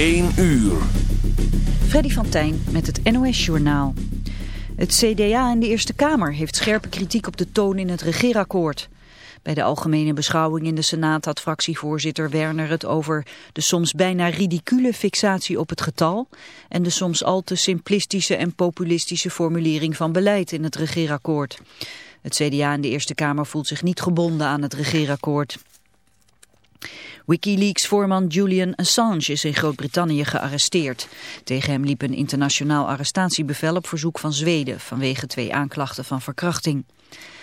1 uur. Freddy van Tijn met het NOS-journaal. Het CDA in de Eerste Kamer heeft scherpe kritiek op de toon in het regeerakkoord. Bij de algemene beschouwing in de Senaat had fractievoorzitter Werner het over de soms bijna ridicule fixatie op het getal en de soms al te simplistische en populistische formulering van beleid in het regeerakkoord. Het CDA in de Eerste Kamer voelt zich niet gebonden aan het regeerakkoord. Wikileaks-voorman Julian Assange is in Groot-Brittannië gearresteerd. Tegen hem liep een internationaal arrestatiebevel op verzoek van Zweden vanwege twee aanklachten van verkrachting.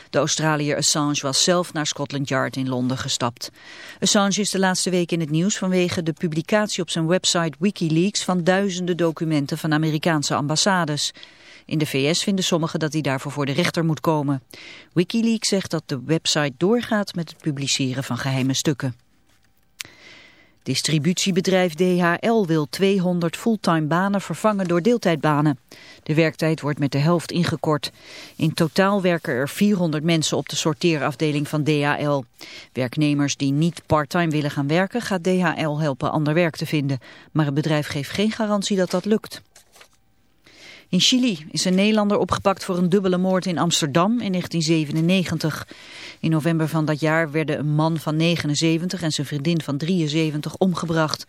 De Australiër Assange was zelf naar Scotland Yard in Londen gestapt. Assange is de laatste week in het nieuws vanwege de publicatie op zijn website Wikileaks van duizenden documenten van Amerikaanse ambassades. In de VS vinden sommigen dat hij daarvoor voor de rechter moet komen. Wikileaks zegt dat de website doorgaat met het publiceren van geheime stukken. Distributiebedrijf DHL wil 200 fulltime banen vervangen door deeltijdbanen. De werktijd wordt met de helft ingekort. In totaal werken er 400 mensen op de sorteerafdeling van DHL. Werknemers die niet parttime willen gaan werken gaat DHL helpen ander werk te vinden. Maar het bedrijf geeft geen garantie dat dat lukt. In Chili is een Nederlander opgepakt voor een dubbele moord in Amsterdam in 1997. In november van dat jaar werden een man van 79 en zijn vriendin van 73 omgebracht.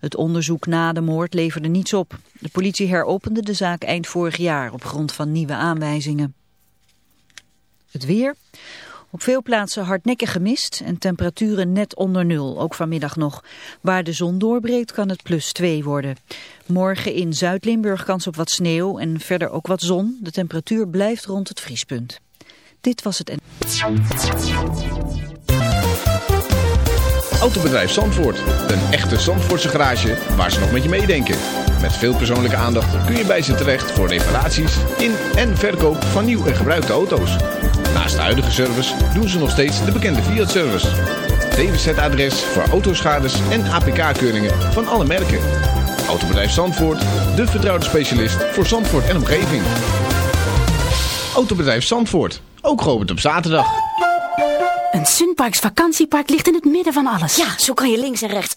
Het onderzoek na de moord leverde niets op. De politie heropende de zaak eind vorig jaar op grond van nieuwe aanwijzingen. Het weer... Op veel plaatsen hardnekkig gemist en temperaturen net onder nul, ook vanmiddag nog. Waar de zon doorbreekt kan het plus 2 worden. Morgen in Zuid-Limburg kans op wat sneeuw en verder ook wat zon. De temperatuur blijft rond het vriespunt. Dit was het... Autobedrijf Zandvoort. Een echte Zandvoortse garage waar ze nog met je meedenken. Met veel persoonlijke aandacht kun je bij ze terecht voor reparaties in en verkoop van nieuw en gebruikte auto's. Naast de huidige service doen ze nog steeds de bekende Fiat-service. DWZ-adres voor autoschades en APK-keuringen van alle merken. Autobedrijf Zandvoort, de vertrouwde specialist voor Zandvoort en omgeving. Autobedrijf Zandvoort, ook geopend op zaterdag. Een Sunparks vakantiepark ligt in het midden van alles. Ja, zo kan je links en rechts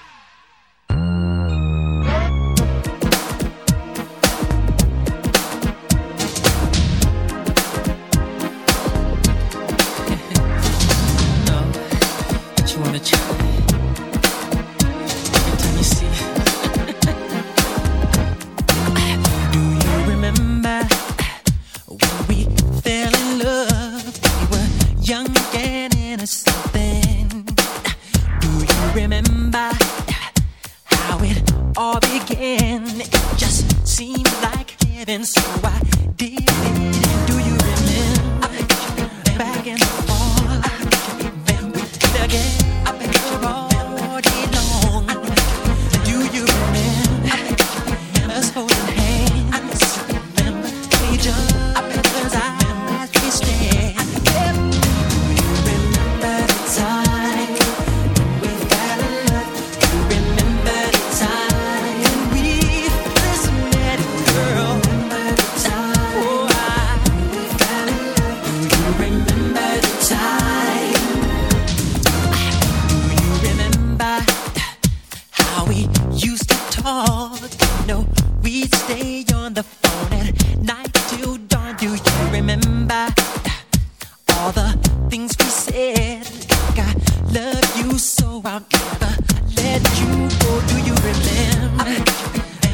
let you go. Do you remember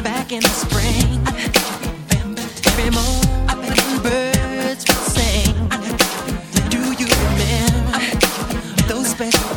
back in the spring? Every morning birds would sing. Do you remember those special?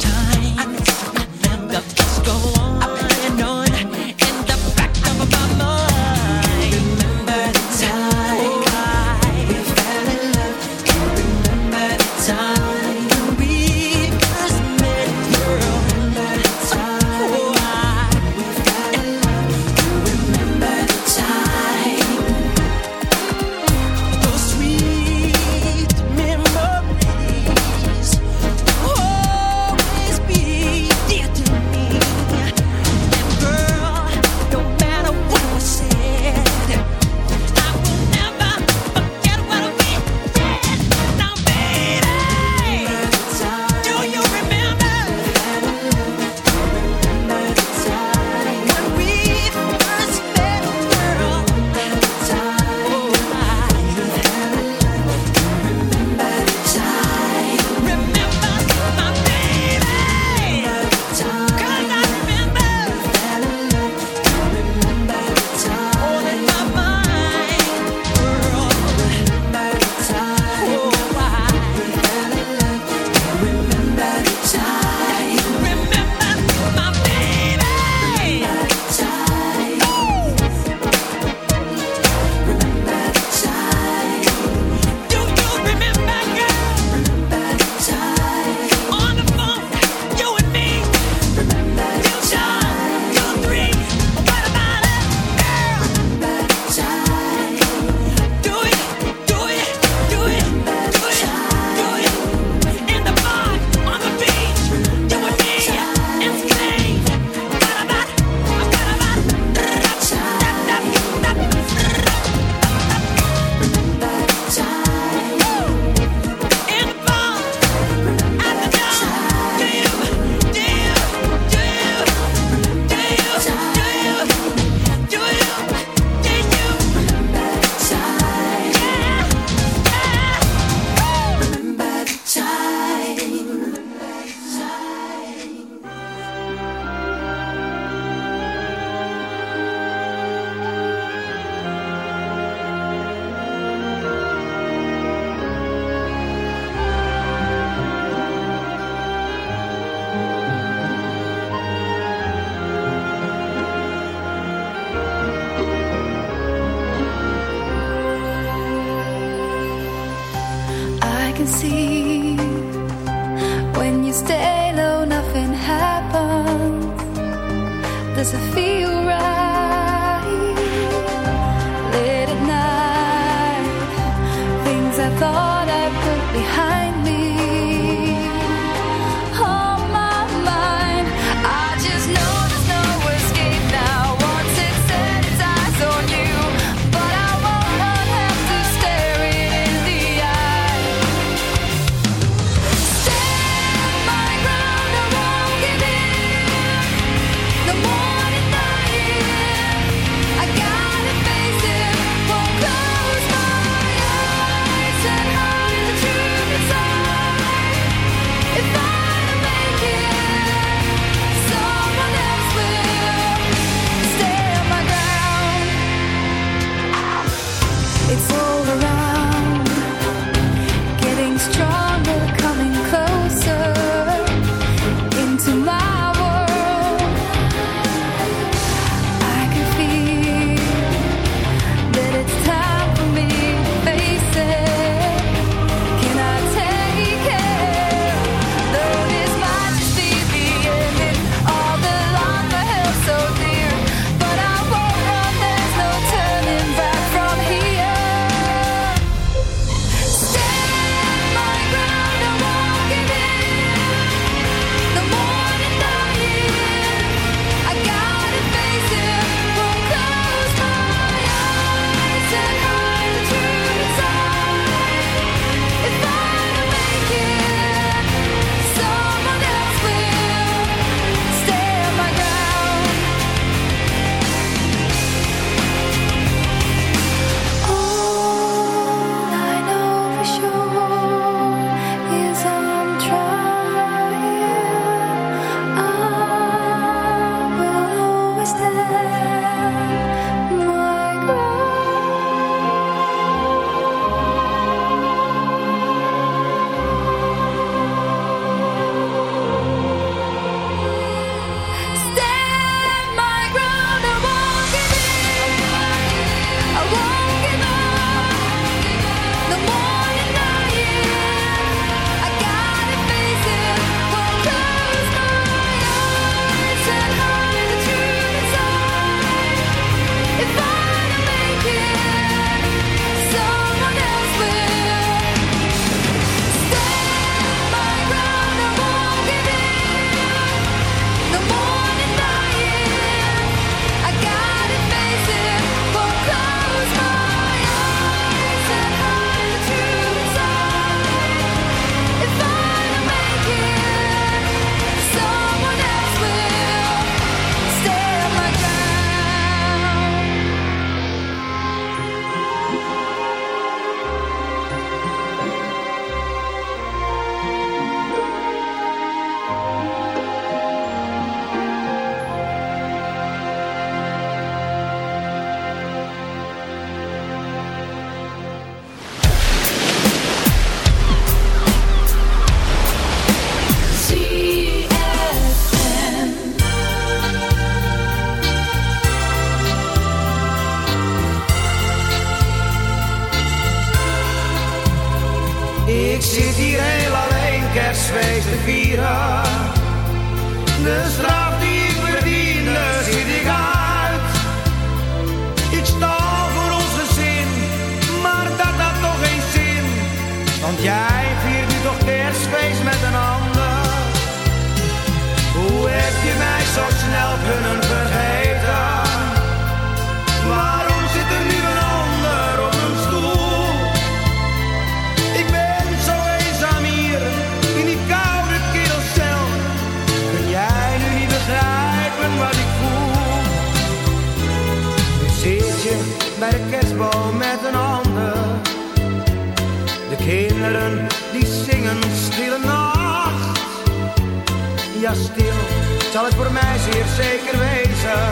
zal het voor mij zeer zeker wezen.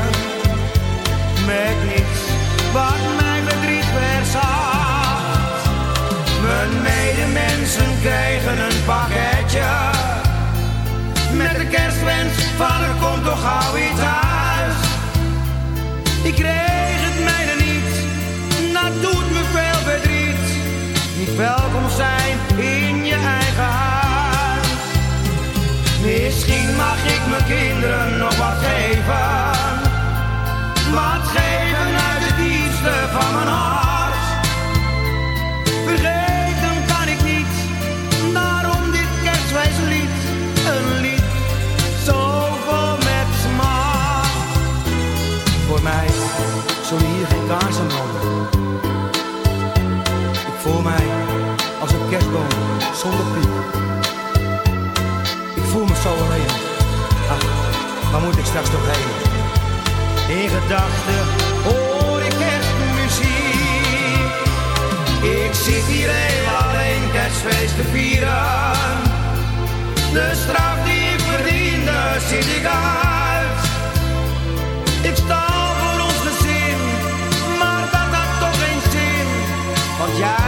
Met niets wat mijn verdriet verzacht. Mijn medemensen krijgen een pakketje. Met de kerstwens Vader komt toch ik mijn kinderen nog wat geven? Wat geven uit de diensten van mijn hart? Vergeten kan ik niet, daarom dit kerstwijslied. Een lied zo vol met smaak. Voor mij zullen hier geen kaarsen branden. Ik voel mij als een kerstboom zonder piek. Ik voel me zo alleen waar moet ik straks toch heen? In gedachten hoor ik echt muziek. Ik zit hier heel alleen kerstfeest te vieren. De straf die ik verdiende zit ik uit. Ik sta voor ons zin, maar dat had toch geen zin. Want jij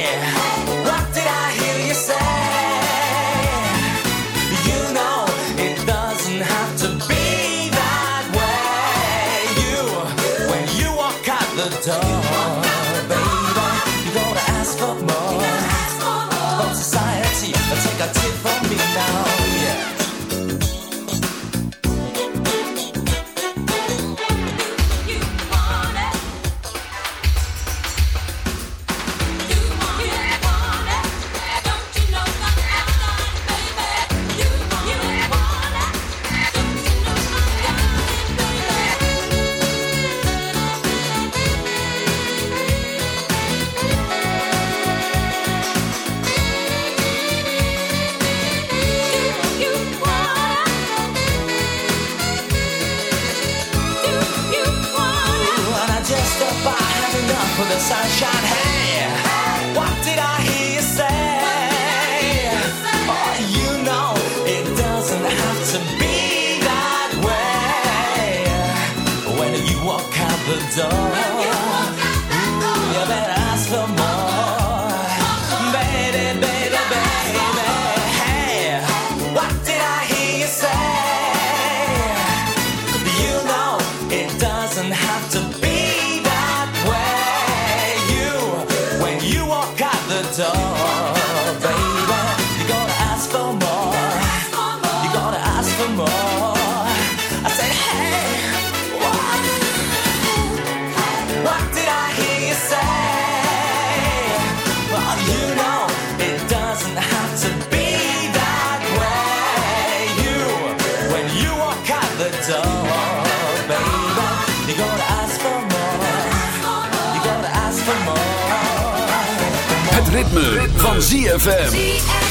ritme, van ZFM.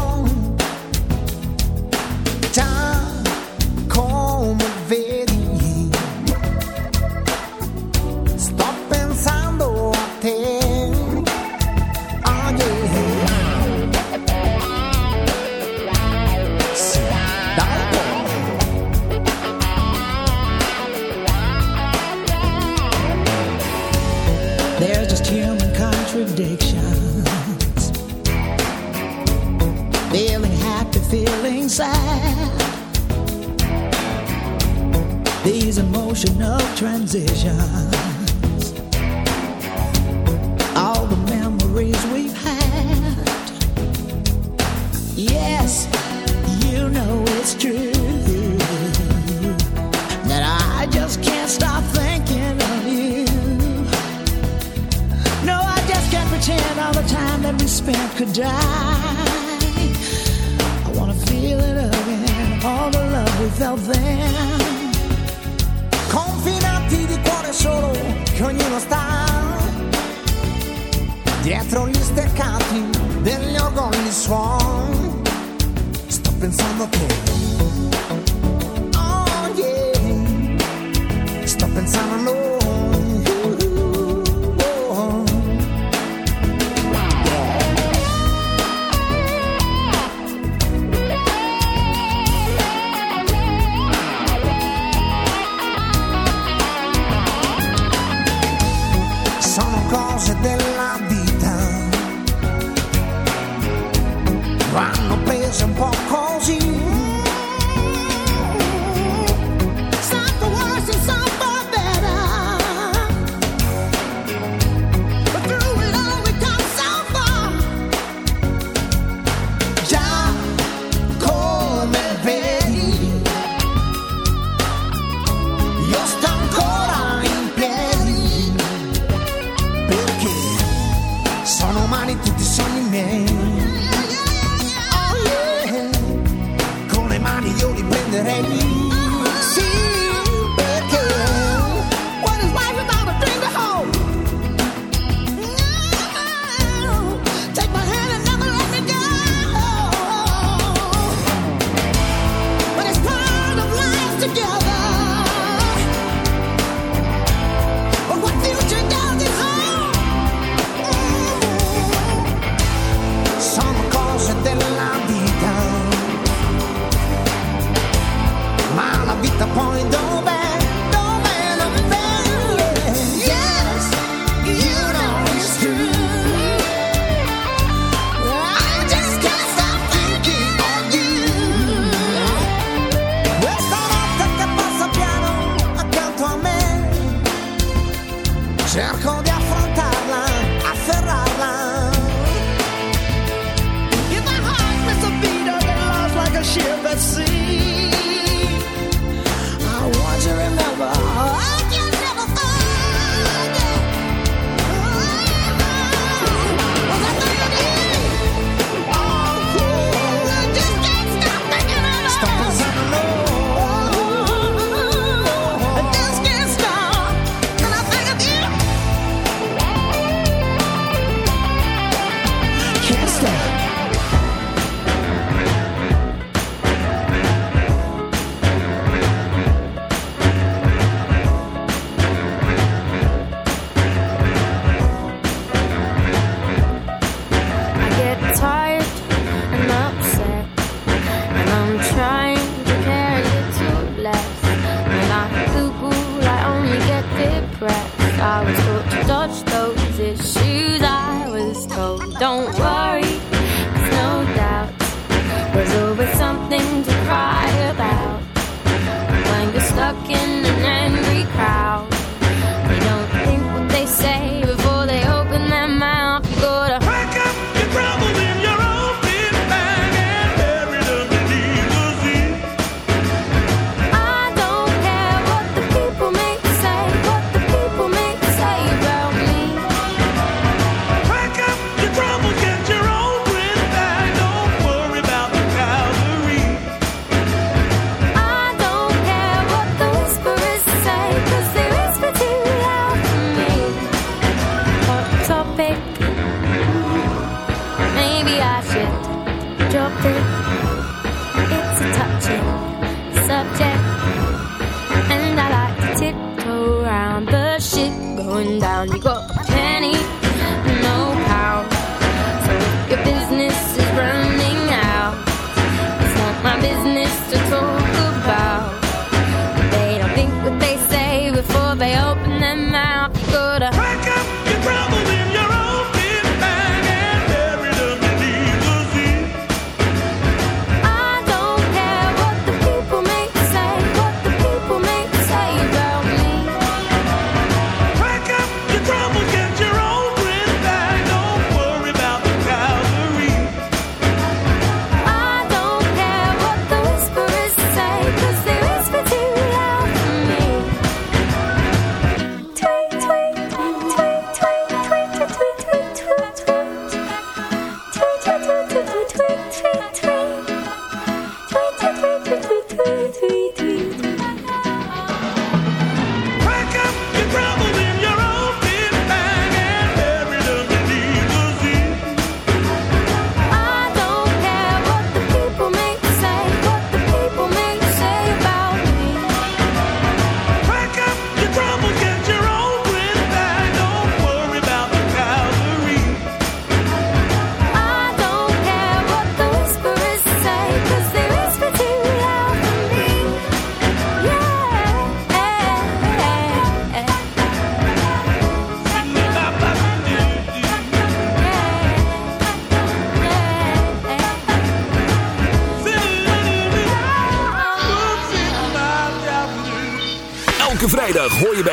just that I just can't stop thinking of you. No, I just can't pretend all the time that we spent could die. I wanna feel it again, all the love we felt then. Confinati di cuore solo che ognuno sta. Dietro gli steccati degli organi suon pensando que. Oh, yeah. Está pensándolo.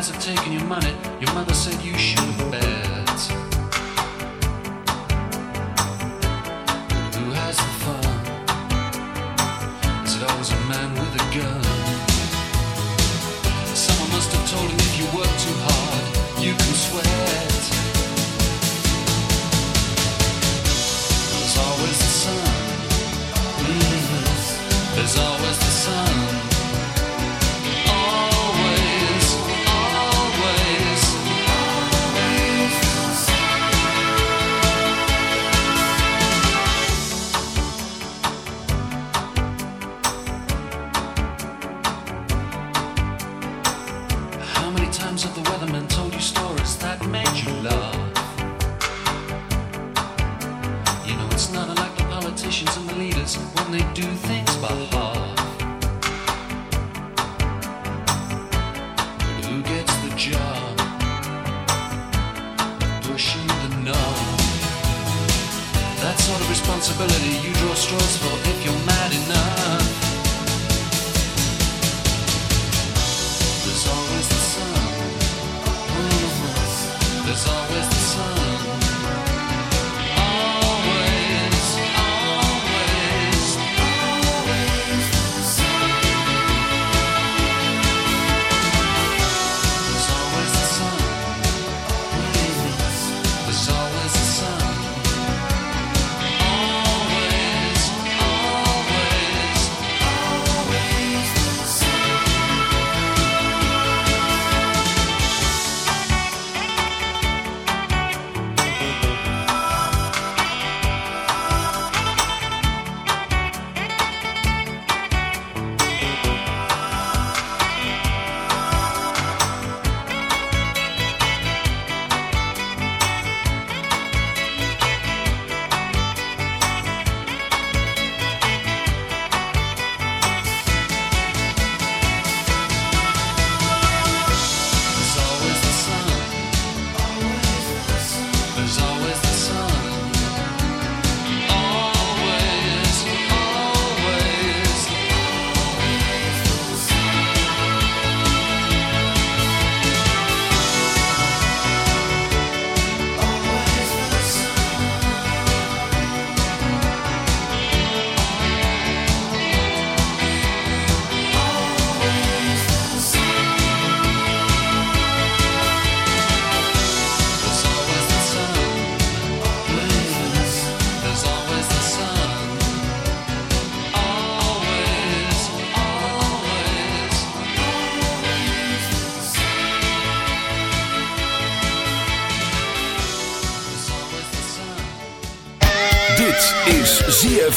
Guys have taken your money. Your mother said you should have been.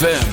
ZFM.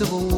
impossible